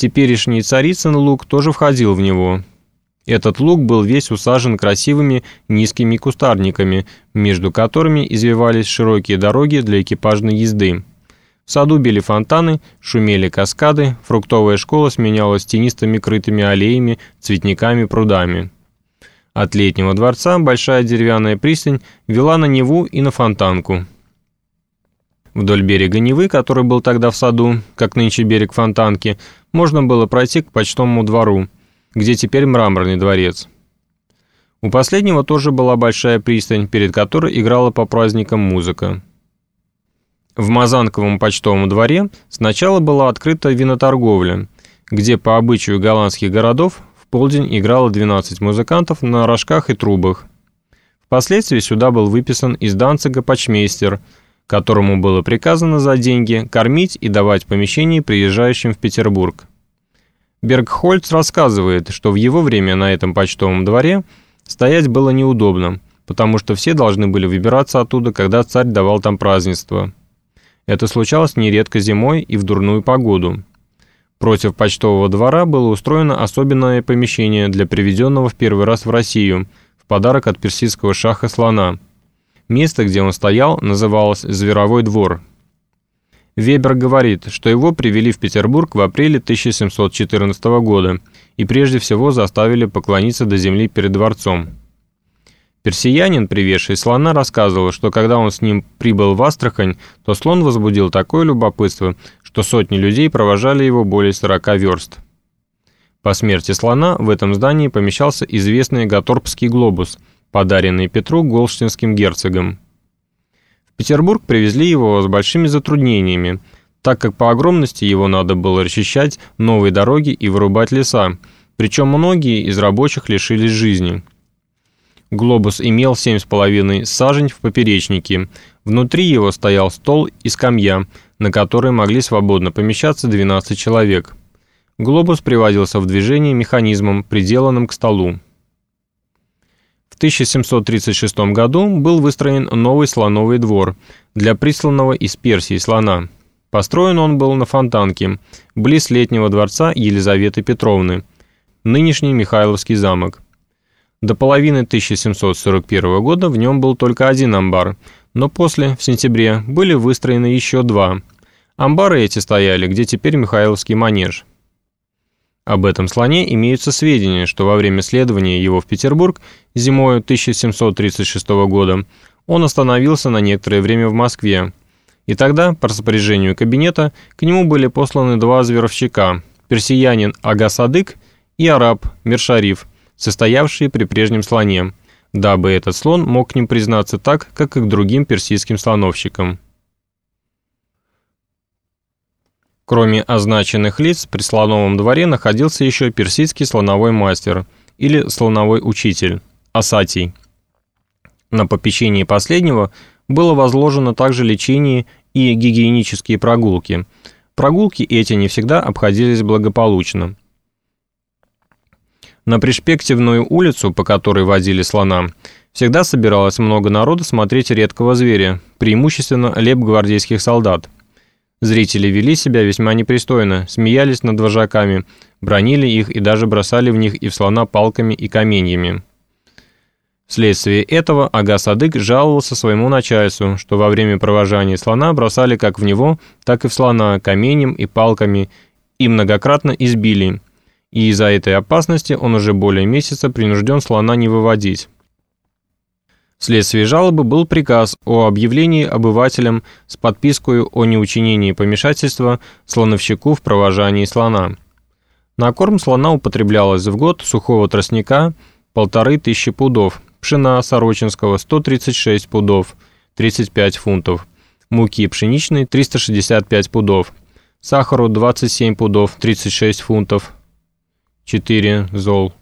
Теперешний Царицын луг тоже входил в него. Этот луг был весь усажен красивыми низкими кустарниками, между которыми извивались широкие дороги для экипажной езды. В саду били фонтаны, шумели каскады, фруктовая школа сменялась тенистыми крытыми аллеями, цветниками, прудами. От летнего дворца большая деревянная пристань вела на Неву и на Фонтанку. Вдоль берега Невы, который был тогда в саду, как нынче берег Фонтанки, можно было пройти к почтовому двору, где теперь мраморный дворец. У последнего тоже была большая пристань, перед которой играла по праздникам музыка. В Мазанковом почтовом дворе сначала была открыта виноторговля, где по обычаю голландских городов в полдень играло 12 музыкантов на рожках и трубах. Впоследствии сюда был выписан из Данцига почмейстер, которому было приказано за деньги кормить и давать помещение приезжающим в Петербург. Бергхольц рассказывает, что в его время на этом почтовом дворе стоять было неудобно, потому что все должны были выбираться оттуда, когда царь давал там празднество. Это случалось нередко зимой и в дурную погоду. Против почтового двора было устроено особенное помещение для приведенного в первый раз в Россию в подарок от персидского шаха слона. Место, где он стоял, называлось «Зверовой двор», Вебер говорит, что его привели в Петербург в апреле 1714 года и прежде всего заставили поклониться до земли перед дворцом. Персиянин, привезший слона, рассказывал, что когда он с ним прибыл в Астрахань, то слон возбудил такое любопытство, что сотни людей провожали его более 40 верст. По смерти слона в этом здании помещался известный Гаторпский глобус, подаренный Петру Голштинским герцогом. Петербург привезли его с большими затруднениями, так как по огромности его надо было расчищать новые дороги и вырубать леса, причем многие из рабочих лишились жизни. Глобус имел 7,5 сажень в поперечнике. Внутри его стоял стол и скамья, на которые могли свободно помещаться 12 человек. Глобус приводился в движение механизмом, приделанным к столу. 1736 году был выстроен новый слоновый двор для присланного из Персии слона. Построен он был на Фонтанке, близ летнего дворца Елизаветы Петровны, нынешний Михайловский замок. До половины 1741 года в нем был только один амбар, но после, в сентябре, были выстроены еще два. Амбары эти стояли, где теперь Михайловский манеж. Об этом слоне имеются сведения, что во время следования его в Петербург зимой 1736 года он остановился на некоторое время в Москве. И тогда, по распоряжению кабинета, к нему были посланы два зверовщика – персиянин Агасадык и араб Миршариф, состоявшие при прежнем слоне, дабы этот слон мог к ним признаться так, как и к другим персидским слоновщикам. Кроме означенных лиц, при слоновом дворе находился еще персидский слоновой мастер или слоновой учитель, Асатий. На попечении последнего было возложено также лечение и гигиенические прогулки. Прогулки эти не всегда обходились благополучно. На Пришпективную улицу, по которой водили слона, всегда собиралось много народа смотреть редкого зверя, преимущественно леп гвардейских солдат – Зрители вели себя весьма непристойно, смеялись над вожаками, бронили их и даже бросали в них и в слона палками и каменьями. Вследствие этого Ага Садык жаловался своему начальству, что во время провожания слона бросали как в него, так и в слона каменем и палками и многократно избили. И из-за этой опасности он уже более месяца принужден слона не выводить. Вследствие жалобы был приказ о объявлении обывателям с подпиской о неучинении помешательства слоновщику в провожании слона. На корм слона употреблялось в год сухого тростника полторы тысячи пудов, пшена сорочинского 136 пудов, 35 фунтов, муки пшеничной 365 пудов, сахару 27 пудов, 36 фунтов, 4 зол,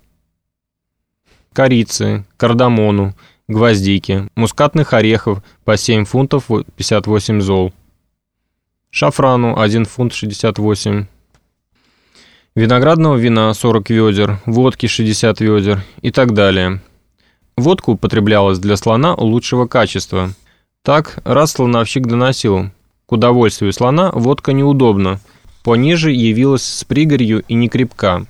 корицы, кардамону, гвоздики, мускатных орехов по 7 фунтов 58 зол, шафрану 1 фунт 68, виноградного вина 40 ведер, водки 60 ведер и так далее. Водка употреблялась для слона лучшего качества. Так, раз слоновщик доносил, к удовольствию слона водка неудобна, Пониже явилась с пригорью и не крепка.